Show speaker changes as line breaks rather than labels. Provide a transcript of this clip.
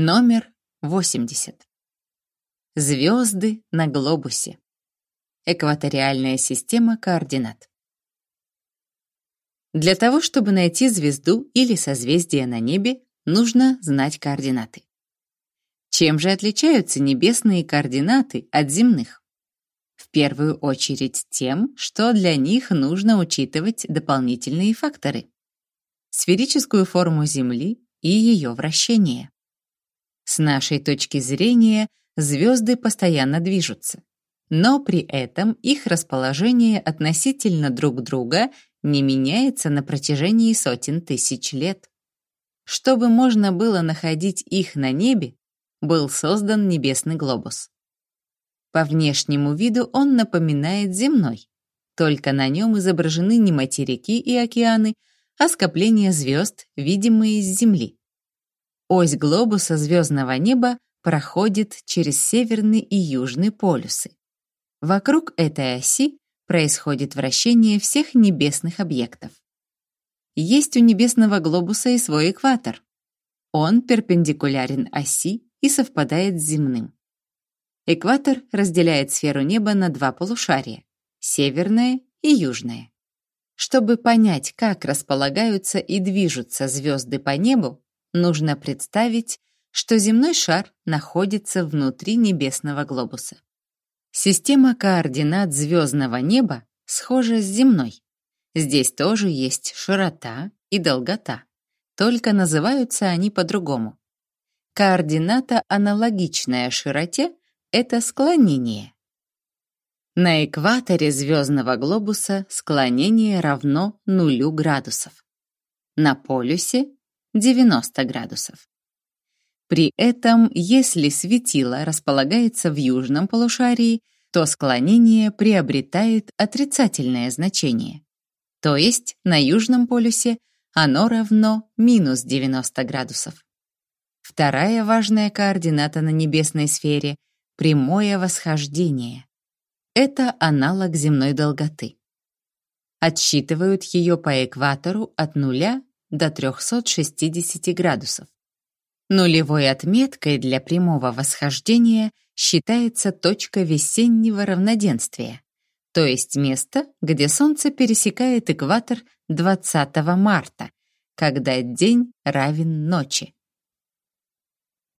Номер 80. Звезды на глобусе. Экваториальная система координат. Для того, чтобы найти звезду или созвездие на небе, нужно знать координаты. Чем же отличаются небесные координаты от земных? В первую очередь тем, что для них нужно учитывать дополнительные факторы. Сферическую форму Земли и ее вращение. С нашей точки зрения, звезды постоянно движутся, но при этом их расположение относительно друг друга не меняется на протяжении сотен тысяч лет. Чтобы можно было находить их на небе, был создан небесный глобус. По внешнему виду он напоминает земной, только на нем изображены не материки и океаны, а скопления звезд, видимые с Земли. Ось глобуса звездного неба проходит через северный и южный полюсы. Вокруг этой оси происходит вращение всех небесных объектов. Есть у небесного глобуса и свой экватор. Он перпендикулярен оси и совпадает с земным. Экватор разделяет сферу неба на два полушария — северное и южное. Чтобы понять, как располагаются и движутся звезды по небу, нужно представить, что земной шар находится внутри небесного глобуса. Система координат звездного неба схожа с земной. Здесь тоже есть широта и долгота, только называются они по-другому. Координата, аналогичная широте, это склонение. На экваторе звездного глобуса склонение равно нулю градусов. На полюсе 90 градусов. При этом, если светило располагается в южном полушарии, то склонение приобретает отрицательное значение. То есть на южном полюсе оно равно минус 90 градусов. Вторая важная координата на небесной сфере — прямое восхождение. Это аналог земной долготы. Отсчитывают ее по экватору от нуля до 360 градусов. Нулевой отметкой для прямого восхождения считается точка весеннего равноденствия, то есть место, где Солнце пересекает экватор 20 марта, когда день равен ночи.